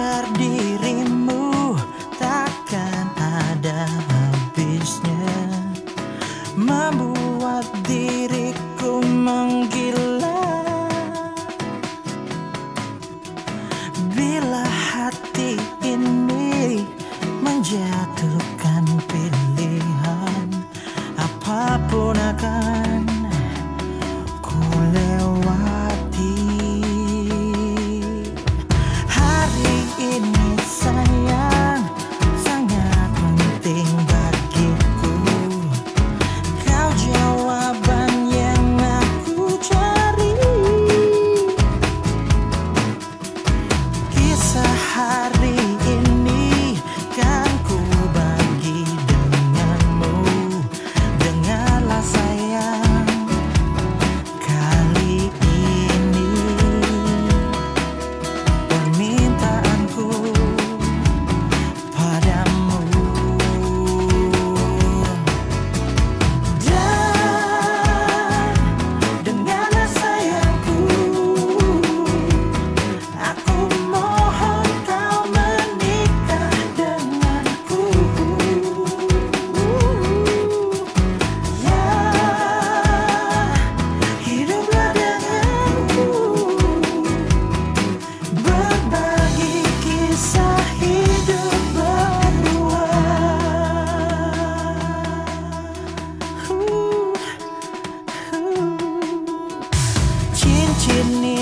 biar di chuyện niềm